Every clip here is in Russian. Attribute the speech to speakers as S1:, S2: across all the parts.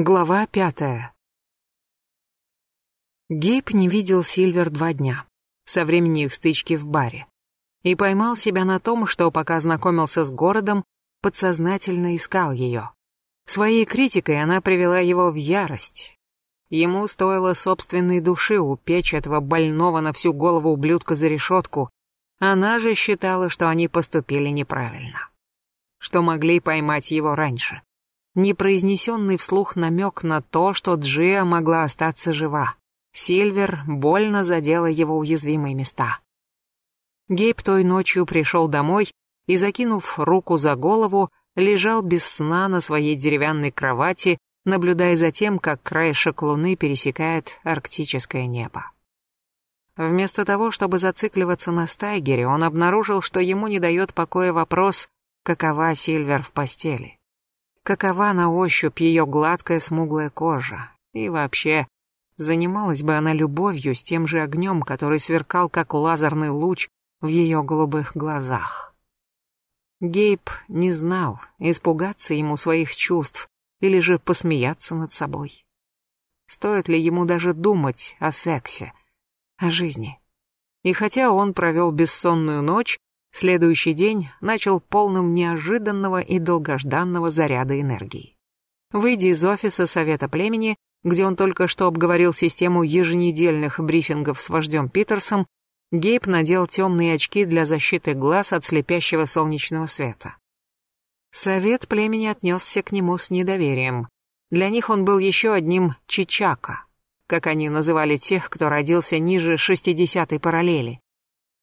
S1: Глава пятая. Гейб не видел Сильвер два дня, со времени их стычки в баре, и поймал себя на том, что пока знакомился с городом, подсознательно искал ее. Своей критикой она привела его в ярость. Ему стоило собственной души упечь этого больного на всю голову ублюдка за решетку, она же считала, что они поступили неправильно, что могли поймать его раньше непроизнесенный вслух намек на то, что Джия могла остаться жива. Сильвер больно задела его уязвимые места. Гейб той ночью пришел домой и, закинув руку за голову, лежал без сна на своей деревянной кровати, наблюдая за тем, как краешек луны пересекает арктическое небо. Вместо того, чтобы зацикливаться на Стайгере, он обнаружил, что ему не дает покоя вопрос, какова Сильвер в постели. Какова на ощупь ее гладкая смуглая кожа. И вообще, занималась бы она любовью с тем же огнем, который сверкал, как лазерный луч в ее голубых глазах. Гейб не знал, испугаться ему своих чувств или же посмеяться над собой. Стоит ли ему даже думать о сексе, о жизни? И хотя он провел бессонную ночь, Следующий день начал полным неожиданного и долгожданного заряда энергии. Выйдя из офиса Совета племени, где он только что обговорил систему еженедельных брифингов с вождем Питерсом, Гейб надел темные очки для защиты глаз от слепящего солнечного света. Совет племени отнесся к нему с недоверием. Для них он был еще одним чичака, как они называли тех, кто родился ниже 60-й параллели.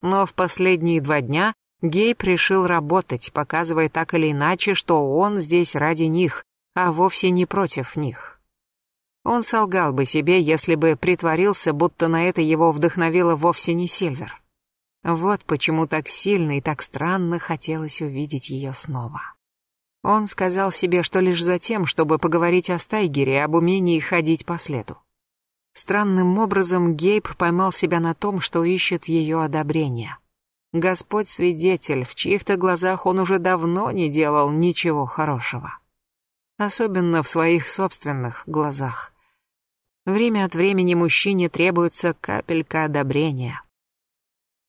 S1: Но в последние два дня Гейб решил работать, показывая так или иначе, что он здесь ради них, а вовсе не против них. Он солгал бы себе, если бы притворился, будто на это его вдохновила вовсе не Сильвер. Вот почему так сильно и так странно хотелось увидеть ее снова. Он сказал себе, что лишь за тем, чтобы поговорить о Стайгере, об умении ходить по следу. Странным образом Гейб поймал себя на том, что ищет ее одобрения. Господь свидетель, в чьих-то глазах он уже давно не делал ничего хорошего. Особенно в своих собственных глазах. Время от времени мужчине требуется капелька одобрения.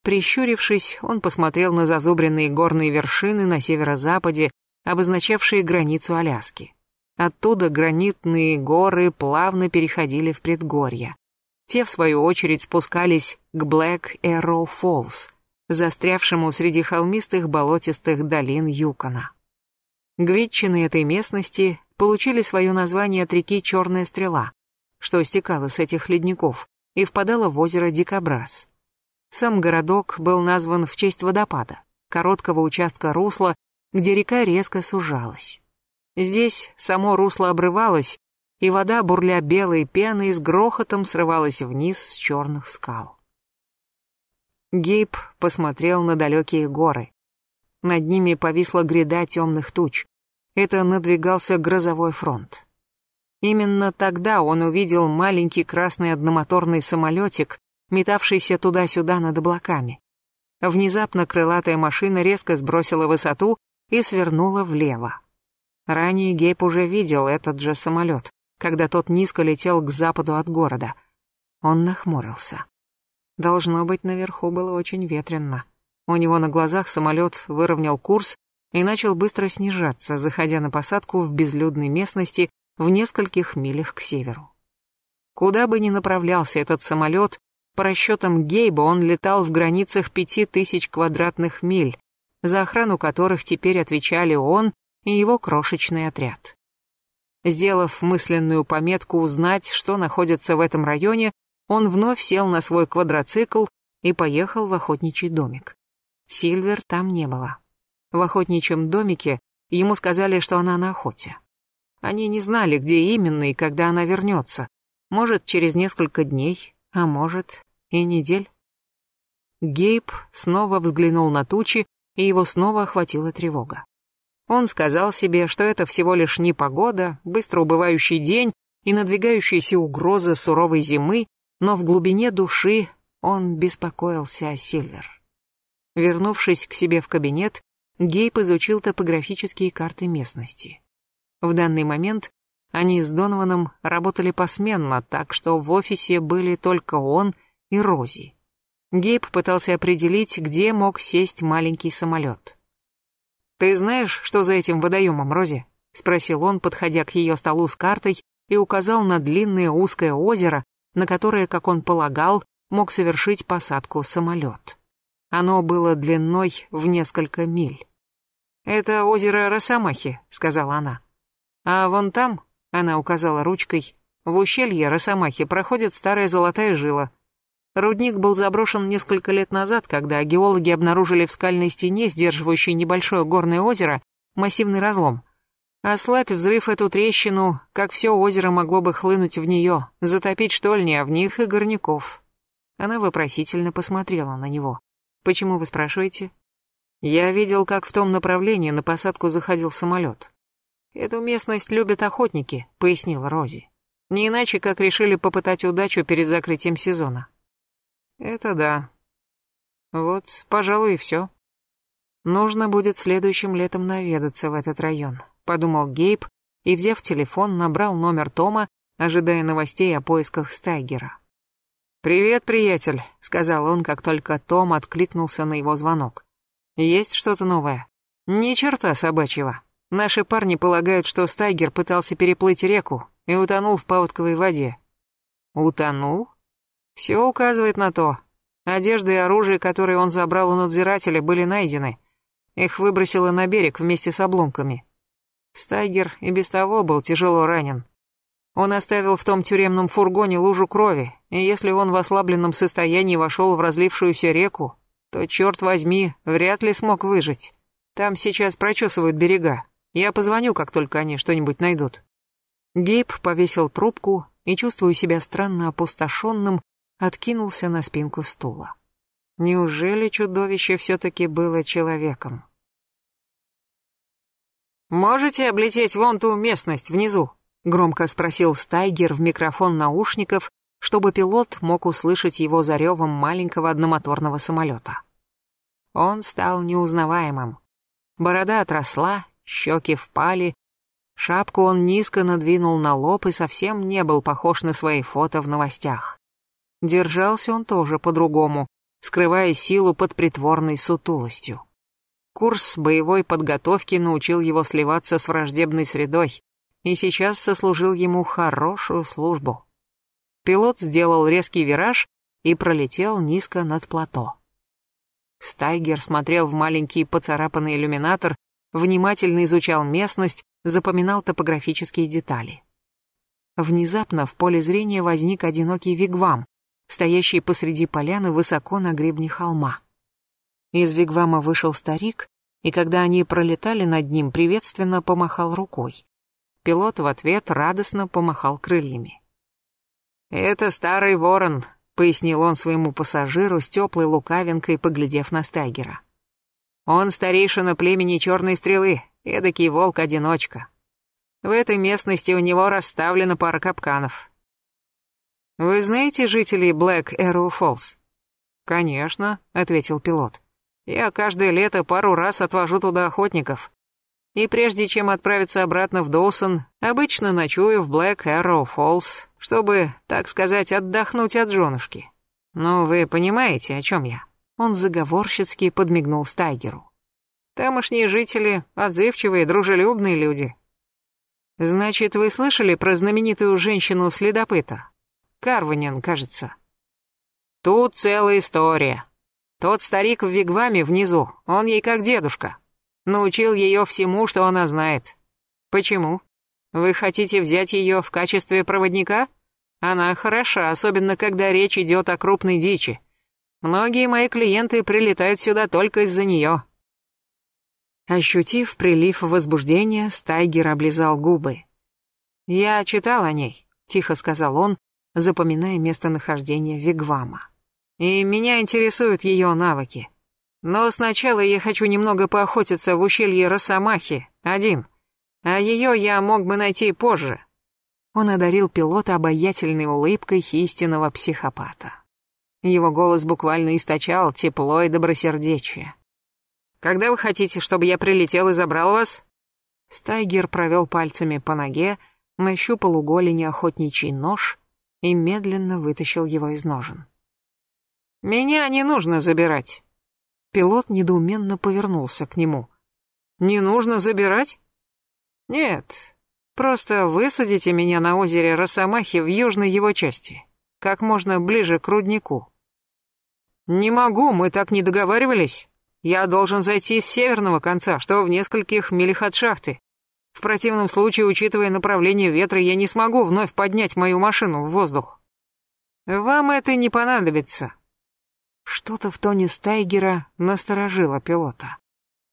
S1: Прищурившись, он посмотрел на зазубренные горные вершины на северо-западе, обозначавшие границу Аляски. Оттуда гранитные горы плавно переходили в предгорья. Те, в свою очередь, спускались к Блэк Arrow Falls, застрявшему среди холмистых болотистых долин Юкона. Гвитчины этой местности получили свое название от реки Черная Стрела, что стекала с этих ледников и впадала в озеро Дикобраз. Сам городок был назван в честь водопада, короткого участка русла, где река резко сужалась. Здесь само русло обрывалось, и вода, бурля белой пеной, с грохотом срывалась вниз с черных скал. Гейб посмотрел на далекие горы. Над ними повисла гряда темных туч. Это надвигался грозовой фронт. Именно тогда он увидел маленький красный одномоторный самолетик, метавшийся туда-сюда над облаками. Внезапно крылатая машина резко сбросила высоту и свернула влево. Ранее Гейб уже видел этот же самолет, когда тот низко летел к западу от города. Он нахмурился. Должно быть, наверху было очень ветрено. У него на глазах самолет выровнял курс и начал быстро снижаться, заходя на посадку в безлюдной местности в нескольких милях к северу. Куда бы ни направлялся этот самолет, по расчетам Гейба он летал в границах пяти тысяч квадратных миль, за охрану которых теперь отвечали он и его крошечный отряд. Сделав мысленную пометку узнать, что находится в этом районе, он вновь сел на свой квадроцикл и поехал в охотничий домик. Сильвер там не было. В охотничьем домике ему сказали, что она на охоте. Они не знали, где именно и когда она вернется. Может, через несколько дней, а может, и недель. Гейб снова взглянул на тучи, и его снова охватила тревога. Он сказал себе, что это всего лишь непогода, быстро убывающий день и надвигающаяся угроза суровой зимы, но в глубине души он беспокоился о Сильвер. Вернувшись к себе в кабинет, Гейб изучил топографические карты местности. В данный момент Они с Донованом работали посменно, так что в офисе были только он и Рози. Гейб пытался определить, где мог сесть маленький самолет. «Ты знаешь, что за этим водоемом, Рози?» — спросил он, подходя к ее столу с картой и указал на длинное узкое озеро, на которое, как он полагал, мог совершить посадку самолет. Оно было длиной в несколько миль. «Это озеро Росомахи», — сказала она. «А вон там», — она указала ручкой, — «в ущелье Росомахи проходит старая золотая жила. Рудник был заброшен несколько лет назад, когда геологи обнаружили в скальной стене, сдерживающей небольшое горное озеро, массивный разлом. Ослабь взрыв эту трещину, как все озеро могло бы хлынуть в нее, затопить штольни, а в них и горняков. Она вопросительно посмотрела на него. «Почему вы спрашиваете?» «Я видел, как в том направлении на посадку заходил самолет. Эту местность любят охотники», — пояснила Рози. «Не иначе, как решили попытать удачу перед закрытием сезона». «Это да. Вот, пожалуй, и все. Нужно будет следующим летом наведаться в этот район подумал Гейб и, взяв телефон, набрал номер Тома, ожидая новостей о поисках Стайгера. «Привет, приятель», — сказал он, как только Том откликнулся на его звонок. «Есть что-то новое?» «Ни черта собачьего. Наши парни полагают, что Стайгер пытался переплыть реку и утонул в паводковой воде». «Утонул?» «Все указывает на то. Одежда и оружие, которые он забрал у надзирателя, были найдены. Их выбросило на берег вместе с обломками. Стайгер и без того был тяжело ранен. Он оставил в том тюремном фургоне лужу крови, и если он в ослабленном состоянии вошел в разлившуюся реку, то, черт возьми, вряд ли смог выжить. Там сейчас прочесывают берега. Я позвоню, как только они что-нибудь найдут. Гейб повесил трубку и, чувствуя себя странно опустошенным, откинулся на спинку стула. Неужели чудовище все-таки было человеком? «Можете облететь вон ту местность внизу?» — громко спросил Стайгер в микрофон наушников, чтобы пилот мог услышать его за ревом маленького одномоторного самолета. Он стал неузнаваемым. Борода отросла, щеки впали, шапку он низко надвинул на лоб и совсем не был похож на свои фото в новостях. Держался он тоже по-другому, скрывая силу под притворной сутулостью. Курс боевой подготовки научил его сливаться с враждебной средой и сейчас сослужил ему хорошую службу. Пилот сделал резкий вираж и пролетел низко над плато. Стайгер смотрел в маленький поцарапанный иллюминатор, внимательно изучал местность, запоминал топографические детали. Внезапно в поле зрения возник одинокий вигвам, стоящий посреди поляны высоко на гребне холма. Из вигвама вышел старик, и когда они пролетали над ним, приветственно помахал рукой. Пилот в ответ радостно помахал крыльями. «Это старый ворон», — пояснил он своему пассажиру с теплой лукавинкой, поглядев на Стайгера. «Он старейшина племени Черной Стрелы, эдакий волк-одиночка. В этой местности у него расставлена пара капканов. Вы знаете жителей Блэк Эрроу Фоллс?» «Конечно», — ответил пилот. Я каждое лето пару раз отвожу туда охотников. И прежде чем отправиться обратно в Доусон, обычно ночую в Блэк Arrow Фоллс, чтобы, так сказать, отдохнуть от женушки. Ну, вы понимаете, о чем я?» Он заговорщицки подмигнул Стайгеру. «Тамошние жители — отзывчивые, дружелюбные люди. Значит, вы слышали про знаменитую женщину-следопыта? Карванин, кажется. Тут целая история. Тот старик в вигваме внизу, он ей как дедушка. Научил ее всему, что она знает. Почему? Вы хотите взять ее в качестве проводника? Она хороша, особенно когда речь идет о крупной дичи. Многие мои клиенты прилетают сюда только из-за нее. Ощутив прилив возбуждения, Стайгер облизал губы. «Я читал о ней», — тихо сказал он, запоминая местонахождение Вигвама и меня интересуют ее навыки. Но сначала я хочу немного поохотиться в ущелье Росомахи, один, а ее я мог бы найти позже». Он одарил пилота обаятельной улыбкой истинного психопата. Его голос буквально источал тепло и добросердечие. «Когда вы хотите, чтобы я прилетел и забрал вас?» Стайгер провел пальцами по ноге, нащупал у голени охотничий нож и медленно вытащил его из ножен. «Меня не нужно забирать». Пилот недоуменно повернулся к нему. «Не нужно забирать?» «Нет, просто высадите меня на озере Росомахи в южной его части, как можно ближе к руднику». «Не могу, мы так не договаривались. Я должен зайти с северного конца, что в нескольких милях от шахты. В противном случае, учитывая направление ветра, я не смогу вновь поднять мою машину в воздух. Вам это не понадобится. Что-то в тоне Стайгера насторожило пилота.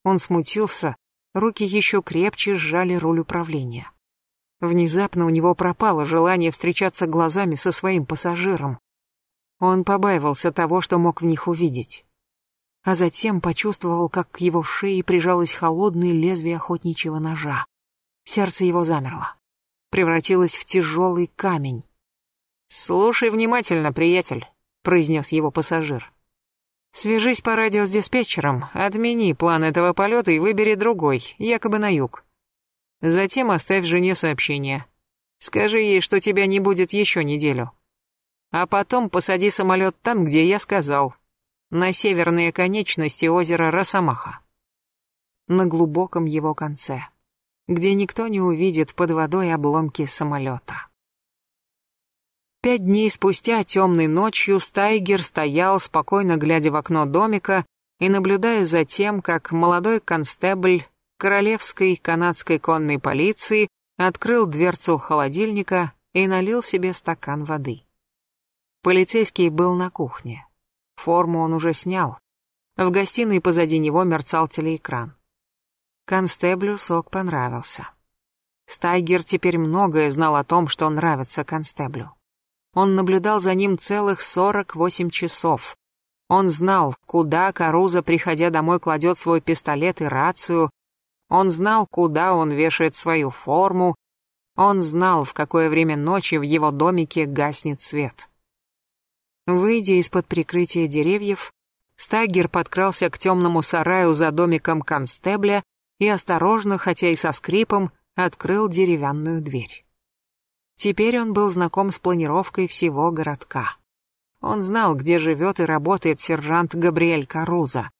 S1: Он смутился, руки еще крепче сжали руль управления. Внезапно у него пропало желание встречаться глазами со своим пассажиром. Он побаивался того, что мог в них увидеть. А затем почувствовал, как к его шее прижалось холодное лезвие охотничьего ножа. Сердце его замерло. Превратилось в тяжелый камень. «Слушай внимательно, приятель», — произнес его пассажир. Свяжись по радио с диспетчером, отмени план этого полета и выбери другой, якобы на юг. Затем оставь жене сообщение. Скажи ей, что тебя не будет еще неделю. А потом посади самолет там, где я сказал, на северные конечности озера Росомаха. На глубоком его конце, где никто не увидит под водой обломки самолета. Пять дней спустя, темной ночью, Стайгер стоял, спокойно глядя в окно домика и наблюдая за тем, как молодой констебль Королевской канадской конной полиции открыл дверцу холодильника и налил себе стакан воды. Полицейский был на кухне. Форму он уже снял. В гостиной позади него мерцал телеэкран. Констеблю сок понравился. Стайгер теперь многое знал о том, что нравится констеблю. Он наблюдал за ним целых 48 часов. Он знал, куда Каруза, приходя домой, кладет свой пистолет и рацию. Он знал, куда он вешает свою форму. Он знал, в какое время ночи в его домике гаснет свет. Выйдя из-под прикрытия деревьев, Стаггер подкрался к темному сараю за домиком констебля и осторожно, хотя и со скрипом, открыл деревянную дверь. Теперь он был знаком с планировкой всего городка. Он знал, где живет и работает сержант Габриэль Каруза.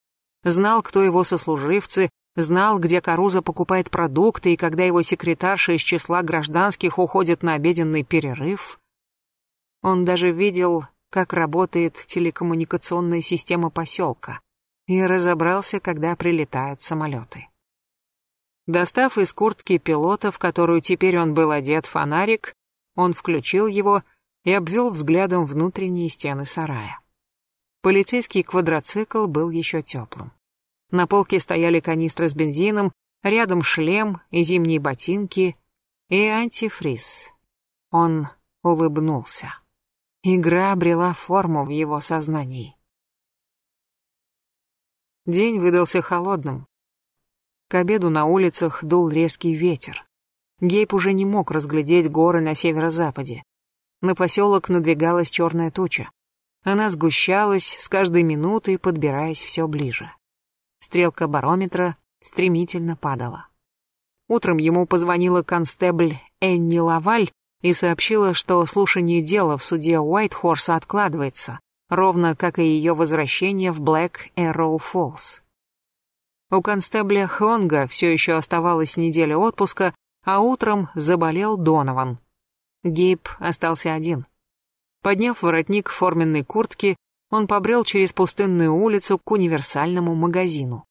S1: Знал, кто его сослуживцы, знал, где Каруза покупает продукты и когда его секретарша из числа гражданских уходит на обеденный перерыв. Он даже видел, как работает телекоммуникационная система поселка и разобрался, когда прилетают самолеты. Достав из куртки пилота, в которую теперь он был одет, фонарик, он включил его и обвел взглядом внутренние стены сарая. Полицейский квадроцикл был еще теплым. На полке стояли канистры с бензином, рядом шлем и зимние ботинки, и антифриз. Он улыбнулся. Игра обрела форму в его сознании. День выдался холодным. К обеду на улицах дул резкий ветер. Гейб уже не мог разглядеть горы на северо-западе. На поселок надвигалась черная туча. Она сгущалась с каждой минутой, подбираясь все ближе. Стрелка барометра стремительно падала. Утром ему позвонила констебль Энни Лаваль и сообщила, что слушание дела в суде Уайтхорса откладывается, ровно как и ее возвращение в Блэк Эрроу Фоллс. У констебля Хонга все еще оставалась неделя отпуска, а утром заболел Донован. Гейб остался один. Подняв воротник форменной куртки, он побрел через пустынную улицу к универсальному магазину.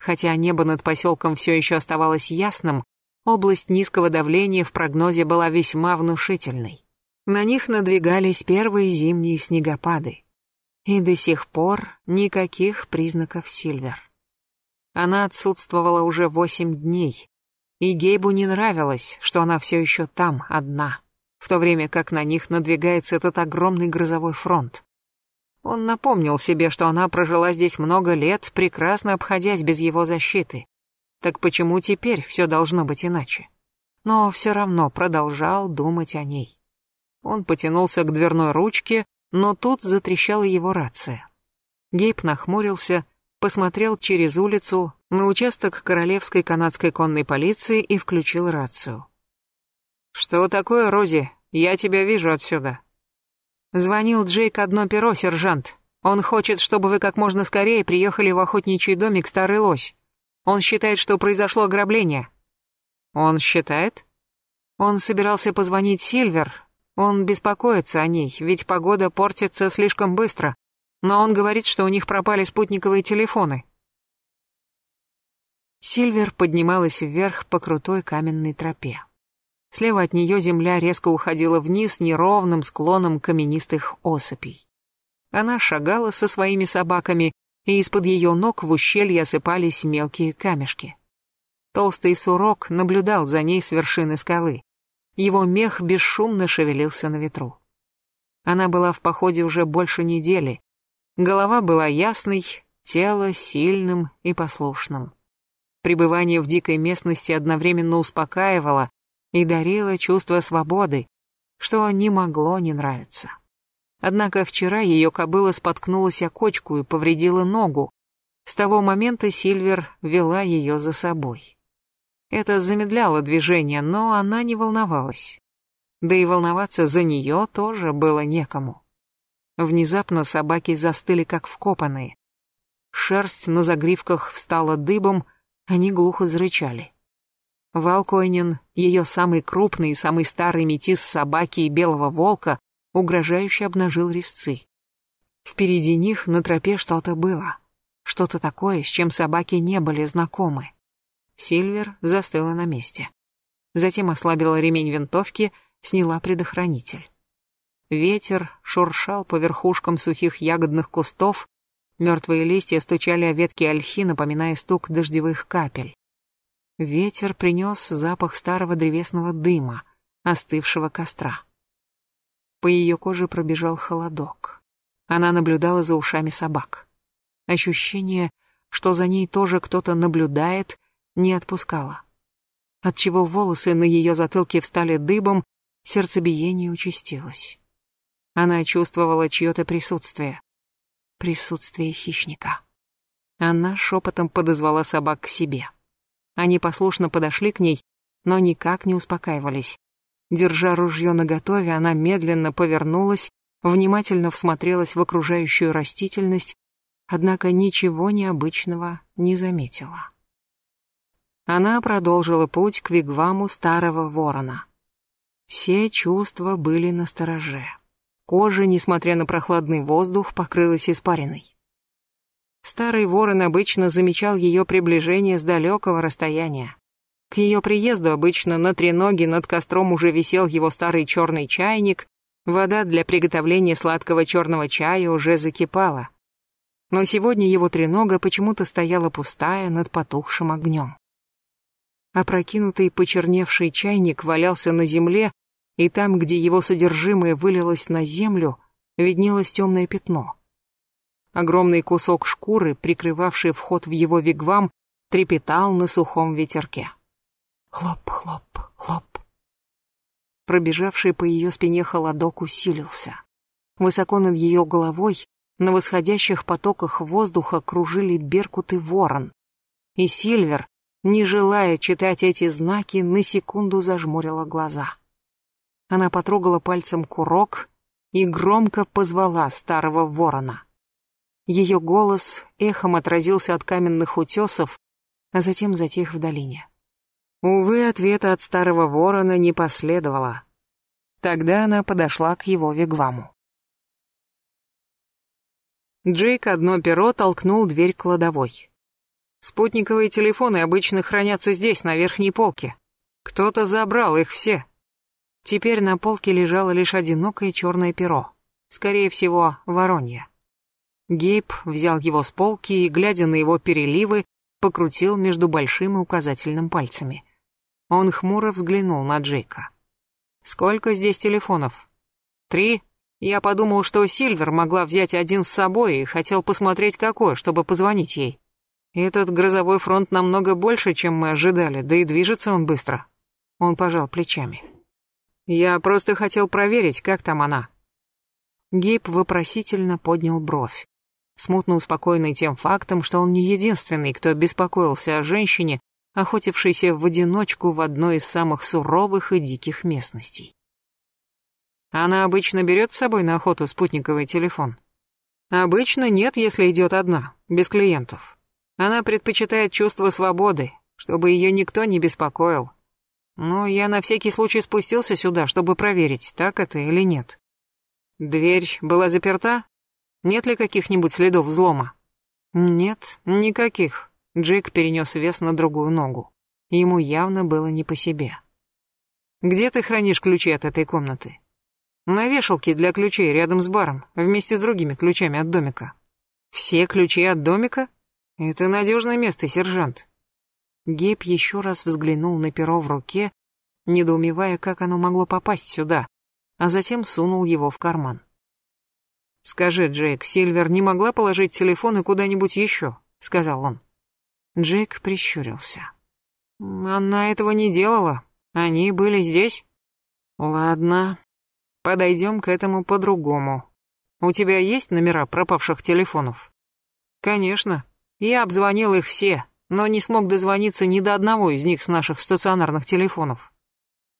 S1: Хотя небо над поселком все еще оставалось ясным, область низкого давления в прогнозе была весьма внушительной. На них надвигались первые зимние снегопады. И до сих пор никаких признаков Сильвер. Она отсутствовала уже восемь дней, и Гейбу не нравилось, что она все еще там, одна, в то время как на них надвигается этот огромный грозовой фронт. Он напомнил себе, что она прожила здесь много лет, прекрасно обходясь без его защиты. Так почему теперь все должно быть иначе? Но все равно продолжал думать о ней. Он потянулся к дверной ручке, но тут затрещала его рация. Гейб нахмурился, посмотрел через улицу на участок Королевской канадской конной полиции и включил рацию. «Что такое, Рози? Я тебя вижу отсюда». Звонил Джейк одно перо, сержант. Он хочет, чтобы вы как можно скорее приехали в охотничий домик Старый Лось. Он считает, что произошло ограбление. Он считает? Он собирался позвонить Сильвер. Он беспокоится о ней, ведь погода портится слишком быстро. Но он говорит, что у них пропали спутниковые телефоны. Сильвер поднималась вверх по крутой каменной тропе. Слева от нее земля резко уходила вниз неровным склоном каменистых осыпей. Она шагала со своими собаками, и из-под ее ног в ущелье осыпались мелкие камешки. Толстый сурок наблюдал за ней с вершины скалы. Его мех бесшумно шевелился на ветру. Она была в походе уже больше недели. Голова была ясной, тело сильным и послушным. Пребывание в дикой местности одновременно успокаивало и дарило чувство свободы, что не могло не нравиться. Однако вчера ее кобыла споткнулась о кочку и повредила ногу. С того момента Сильвер вела ее за собой. Это замедляло движение, но она не волновалась. Да и волноваться за нее тоже было некому. Внезапно собаки застыли как вкопанные. Шерсть на загривках встала дыбом, они глухо зарычали. Валкойнин, ее самый крупный и самый старый метис собаки и белого волка, угрожающе обнажил резцы. Впереди них на тропе что-то было. Что-то такое, с чем собаки не были знакомы. Сильвер застыла на месте. Затем ослабила ремень винтовки, сняла предохранитель. Ветер шуршал по верхушкам сухих ягодных кустов, мертвые листья стучали о ветки ольхи, напоминая стук дождевых капель. Ветер принес запах старого древесного дыма, остывшего костра. По ее коже пробежал холодок. Она наблюдала за ушами собак. Ощущение, что за ней тоже кто-то наблюдает, не отпускало. Отчего волосы на ее затылке встали дыбом, сердцебиение участилось. Она чувствовала чье-то присутствие. Присутствие хищника. Она шепотом подозвала собак к себе. Они послушно подошли к ней, но никак не успокаивались. Держа ружье наготове, она медленно повернулась, внимательно всмотрелась в окружающую растительность, однако ничего необычного не заметила. Она продолжила путь к вигваму старого ворона. Все чувства были настороже. Кожа, несмотря на прохладный воздух, покрылась испариной. Старый ворон обычно замечал ее приближение с далекого расстояния. К ее приезду обычно на треноге над костром уже висел его старый черный чайник, вода для приготовления сладкого черного чая уже закипала. Но сегодня его тренога почему-то стояла пустая над потухшим огнем. Опрокинутый почерневший чайник валялся на земле, и там, где его содержимое вылилось на землю, виднелось темное пятно. Огромный кусок шкуры, прикрывавший вход в его вигвам, трепетал на сухом ветерке. Хлоп, хлоп. Пробежавший по ее спине холодок усилился. Высоко над ее головой, на восходящих потоках воздуха кружили беркуты ворон. И Сильвер, не желая читать эти знаки, на секунду зажмурила глаза. Она потрогала пальцем курок и громко позвала старого ворона. Ее голос эхом отразился от каменных утесов, а затем затих в долине. Увы, ответа от старого ворона не последовало. Тогда она подошла к его вигваму. Джейк одно перо толкнул дверь кладовой. Спутниковые телефоны обычно хранятся здесь, на верхней полке. Кто-то забрал их все. Теперь на полке лежало лишь одинокое черное перо. Скорее всего, воронье. Гейб взял его с полки и, глядя на его переливы, покрутил между большим и указательным пальцами. Он хмуро взглянул на Джейка. «Сколько здесь телефонов?» «Три. Я подумал, что Сильвер могла взять один с собой и хотел посмотреть какой, чтобы позвонить ей. Этот грозовой фронт намного больше, чем мы ожидали, да и движется он быстро». Он пожал плечами. «Я просто хотел проверить, как там она». Гейб вопросительно поднял бровь, смутно успокоенный тем фактом, что он не единственный, кто беспокоился о женщине, охотившийся в одиночку в одной из самых суровых и диких местностей. Она обычно берет с собой на охоту спутниковый телефон. Обычно нет, если идет одна, без клиентов. Она предпочитает чувство свободы, чтобы ее никто не беспокоил. Но я на всякий случай спустился сюда, чтобы проверить, так это или нет. Дверь была заперта? Нет ли каких-нибудь следов взлома? Нет, никаких. Джейк перенес вес на другую ногу. Ему явно было не по себе. Где ты хранишь ключи от этой комнаты? На вешалке для ключей рядом с баром, вместе с другими ключами от домика. Все ключи от домика? Это надежное место, сержант. Гейб еще раз взглянул на перо в руке, недоумевая, как оно могло попасть сюда, а затем сунул его в карман. «Скажи, Джейк, Сильвер не могла положить телефоны куда-нибудь еще?» — сказал он. Джейк прищурился. «Она этого не делала. Они были здесь?» «Ладно, Подойдем к этому по-другому. У тебя есть номера пропавших телефонов? Конечно. Я обзвонил их все, но не смог дозвониться ни до одного из них с наших стационарных телефонов.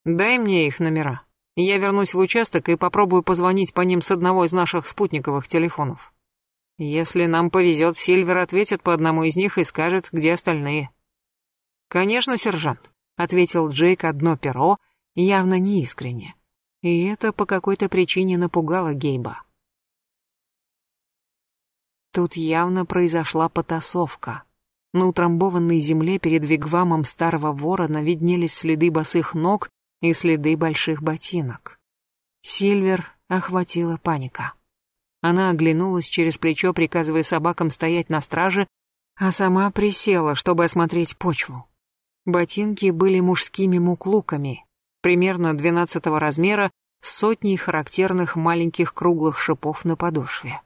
S1: Дай мне их номера. Я вернусь в участок и попробую позвонить по ним с одного из наших спутниковых телефонов. Если нам повезет, Сильвер ответит по одному из них и скажет, где остальные. Конечно, сержант, ответил Джейк одно перо, явно неискренне. И это по какой-то причине напугало Гейба. Тут явно произошла потасовка. На утрамбованной земле перед вигвамом старого ворона виднелись следы босых ног и следы больших ботинок. Сильвер охватила паника. Она оглянулась через плечо, приказывая собакам стоять на страже, а сама присела, чтобы осмотреть почву. Ботинки были мужскими муклуками, примерно 12 размера, с сотней характерных маленьких круглых шипов на подошве.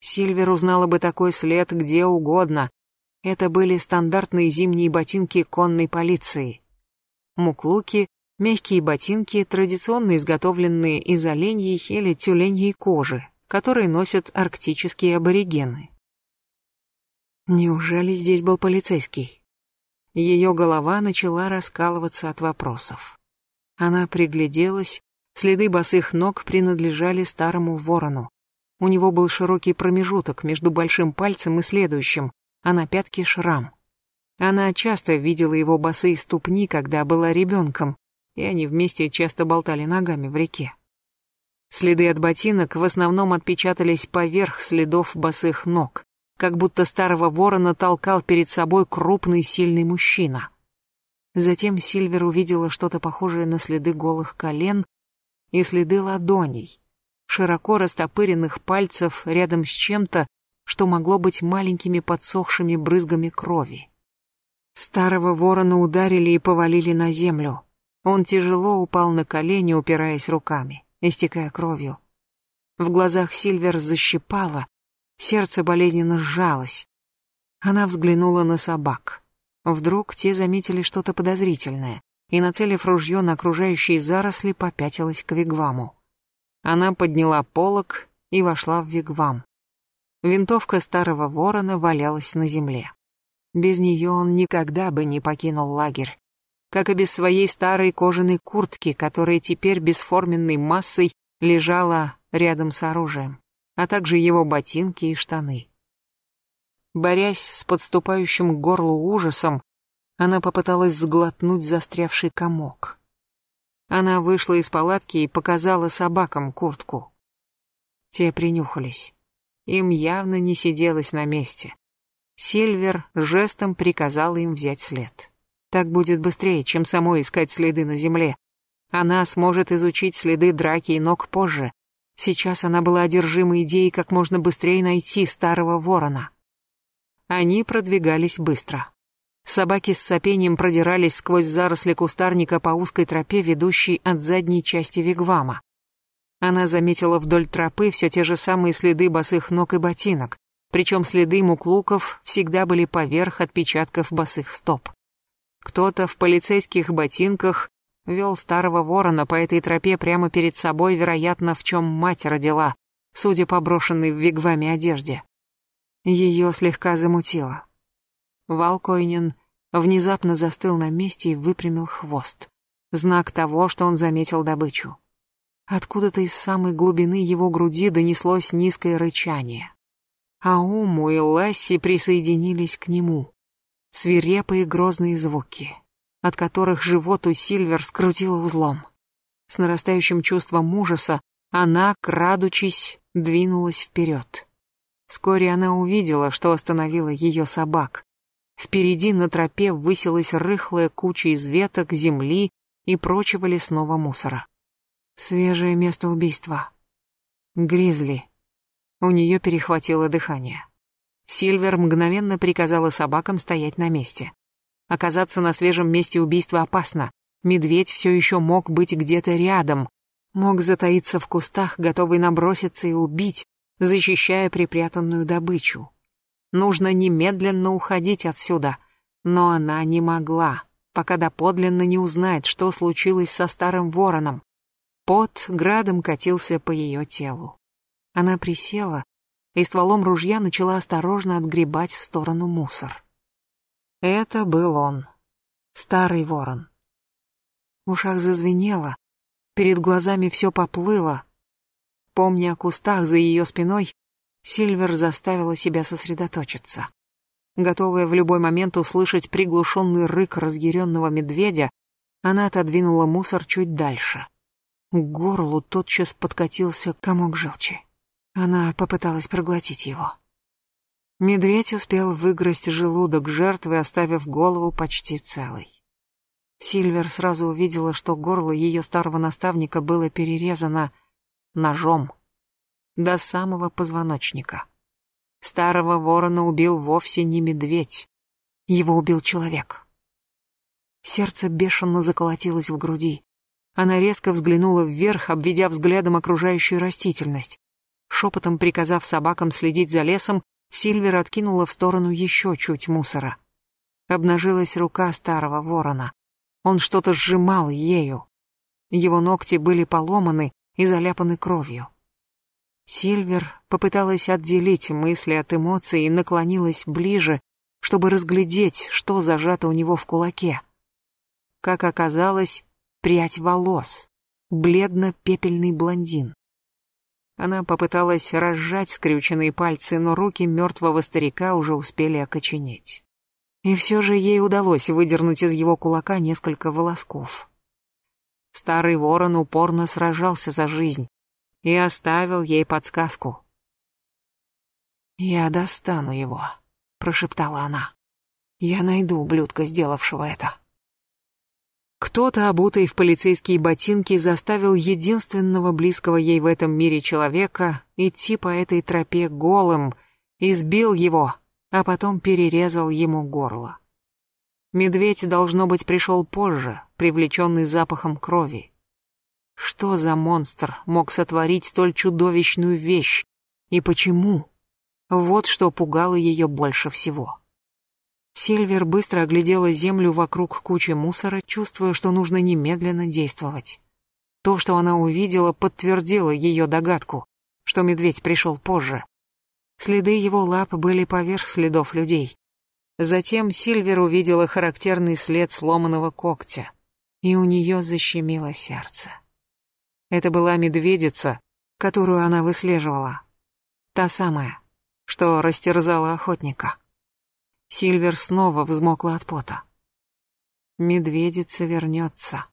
S1: Сильвер узнала бы такой след где угодно. Это были стандартные зимние ботинки конной полиции. Муклуки — мягкие ботинки, традиционно изготовленные из оленьей или тюленьей кожи, которые носят арктические аборигены. Неужели здесь был полицейский? Ее голова начала раскалываться от вопросов. Она пригляделась, следы босых ног принадлежали старому ворону. У него был широкий промежуток между большим пальцем и следующим, а на пятке шрам. Она часто видела его босые ступни, когда была ребенком, и они вместе часто болтали ногами в реке. Следы от ботинок в основном отпечатались поверх следов босых ног, как будто старого ворона толкал перед собой крупный сильный мужчина. Затем Сильвер увидела что-то похожее на следы голых колен и следы ладоней, широко растопыренных пальцев рядом с чем-то, что могло быть маленькими подсохшими брызгами крови. Старого ворона ударили и повалили на землю. Он тяжело упал на колени, упираясь руками, истекая кровью. В глазах Сильвер защипало, сердце болезненно сжалось. Она взглянула на собак. Вдруг те заметили что-то подозрительное и, нацелив ружье на окружающие заросли, попятилась к вигваму. Она подняла полог и вошла в вигвам. Винтовка старого ворона валялась на земле. Без нее он никогда бы не покинул лагерь. Как и без своей старой кожаной куртки, которая теперь бесформенной массой лежала рядом с оружием, а также его ботинки и штаны. Борясь с подступающим к горлу ужасом, она попыталась сглотнуть застрявший комок. Она вышла из палатки и показала собакам куртку. Те принюхались. Им явно не сиделось на месте. Сильвер жестом приказал им взять след. Так будет быстрее, чем самой искать следы на земле. Она сможет изучить следы драки и ног позже. Сейчас она была одержима идеей как можно быстрее найти старого ворона. Они продвигались быстро. Собаки с сопением продирались сквозь заросли кустарника по узкой тропе, ведущей от задней части вигвама. Она заметила вдоль тропы все те же самые следы босых ног и ботинок, причем следы муклуков всегда были поверх отпечатков босых стоп. Кто-то в полицейских ботинках вел старого ворона по этой тропе прямо перед собой, вероятно, в чем мать родила, судя по брошенной в вигваме одежде. Ее слегка замутило. Валкойнин внезапно застыл на месте и выпрямил хвост. Знак того, что он заметил добычу. Откуда-то из самой глубины его груди донеслось низкое рычание. А Уму и Ласси присоединились к нему. Свирепые грозные звуки, от которых живот у Сильвер скрутило узлом. С нарастающим чувством ужаса она, крадучись, двинулась вперед. Вскоре она увидела, что остановила ее собак. Впереди на тропе высилась рыхлая куча из веток, земли и прочего лесного мусора. Свежее место убийства. Гризли. У нее перехватило дыхание. Сильвер мгновенно приказала собакам стоять на месте. Оказаться на свежем месте убийства опасно. Медведь все еще мог быть где-то рядом, мог затаиться в кустах, готовый наброситься и убить, защищая припрятанную добычу. Нужно немедленно уходить отсюда, но она не могла, пока доподлинно не узнает, что случилось со старым вороном. Пот градом катился по ее телу. Она присела и стволом ружья начала осторожно отгребать в сторону мусор. Это был он, старый ворон. В ушах зазвенело, перед глазами все поплыло, Помня о кустах за ее спиной, Сильвер заставила себя сосредоточиться. Готовая в любой момент услышать приглушенный рык разъяренного медведя, она отодвинула мусор чуть дальше. К горлу тотчас подкатился комок желчи. Она попыталась проглотить его. Медведь успел выгрызть желудок жертвы, оставив голову почти целой. Сильвер сразу увидела, что горло ее старого наставника было перерезано ножом до самого позвоночника. Старого ворона убил вовсе не медведь. Его убил человек. Сердце бешено заколотилось в груди. Она резко взглянула вверх, обведя взглядом окружающую растительность. Шепотом приказав собакам следить за лесом, Сильвер откинула в сторону еще чуть мусора. Обнажилась рука старого ворона. Он что-то сжимал ею. Его ногти были поломаны, и заляпаны кровью. Сильвер попыталась отделить мысли от эмоций и наклонилась ближе, чтобы разглядеть, что зажато у него в кулаке. Как оказалось, прядь волос, бледно-пепельный блондин. Она попыталась разжать скрюченные пальцы, но руки мертвого старика уже успели окоченеть. И все же ей удалось выдернуть из его кулака несколько волосков. Старый ворон упорно сражался за жизнь и оставил ей подсказку. «Я достану его», — прошептала она. «Я найду ублюдка, сделавшего это». Кто-то, обутый в полицейские ботинки, заставил единственного близкого ей в этом мире человека идти по этой тропе голым, избил его, а потом перерезал ему горло. Медведь, должно быть, пришел позже, привлеченный запахом крови. Что за монстр мог сотворить столь чудовищную вещь? И почему? Вот что пугало ее больше всего. Сильвер быстро оглядела землю вокруг кучи мусора, чувствуя, что нужно немедленно действовать. То, что она увидела, подтвердило ее догадку, что медведь пришел позже. Следы его лап были поверх следов людей. Затем Сильвер увидела характерный след сломанного когтя, и у нее защемило сердце. Это была медведица, которую она выслеживала. Та самая, что растерзала охотника. Сильвер снова взмокла от пота. Медведица вернется.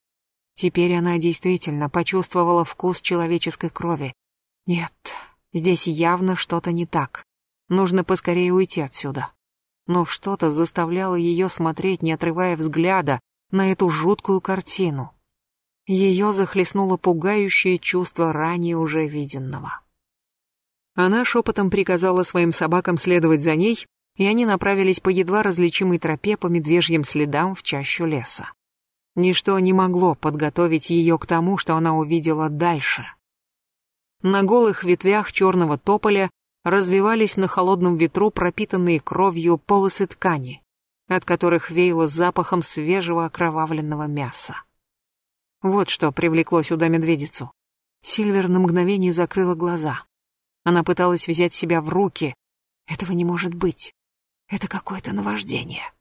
S1: Теперь она действительно почувствовала вкус человеческой крови. Нет, здесь явно что-то не так. Нужно поскорее уйти отсюда но что-то заставляло ее смотреть, не отрывая взгляда, на эту жуткую картину. Ее захлестнуло пугающее чувство ранее уже виденного. Она шепотом приказала своим собакам следовать за ней, и они направились по едва различимой тропе по медвежьим следам в чащу леса. Ничто не могло подготовить ее к тому, что она увидела дальше. На голых ветвях черного тополя развивались на холодном ветру пропитанные кровью полосы ткани, от которых веяло запахом свежего окровавленного мяса. Вот что привлекло сюда медведицу. Сильвер на мгновение закрыла глаза. Она пыталась взять себя в руки. Этого не может быть. Это какое-то наваждение.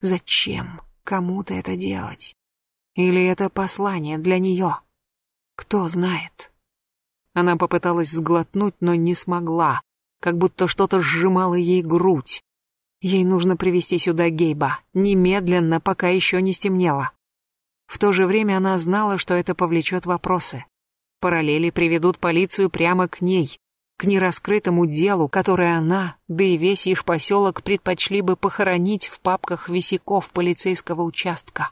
S1: Зачем кому-то это делать? Или это послание для нее? Кто знает? Она попыталась сглотнуть, но не смогла, как будто что-то сжимало ей грудь. Ей нужно привести сюда Гейба, немедленно, пока еще не стемнело. В то же время она знала, что это повлечет вопросы. Параллели приведут полицию прямо к ней, к нераскрытому делу, которое она, да и весь их поселок предпочли бы похоронить в папках висяков полицейского участка.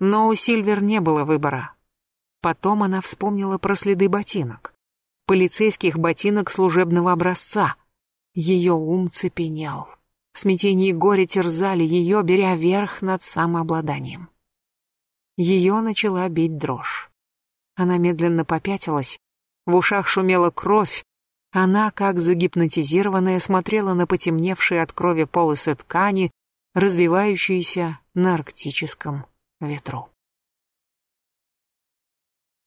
S1: Но у Сильвер не было выбора. Потом она вспомнила про следы ботинок. Полицейских ботинок служебного образца. Ее ум цепенел. Смятение и горе терзали ее, беря верх над самообладанием. Ее начала бить дрожь. Она медленно попятилась, в ушах шумела кровь, она, как загипнотизированная, смотрела на потемневшие от крови полосы ткани, развивающиеся на арктическом ветру.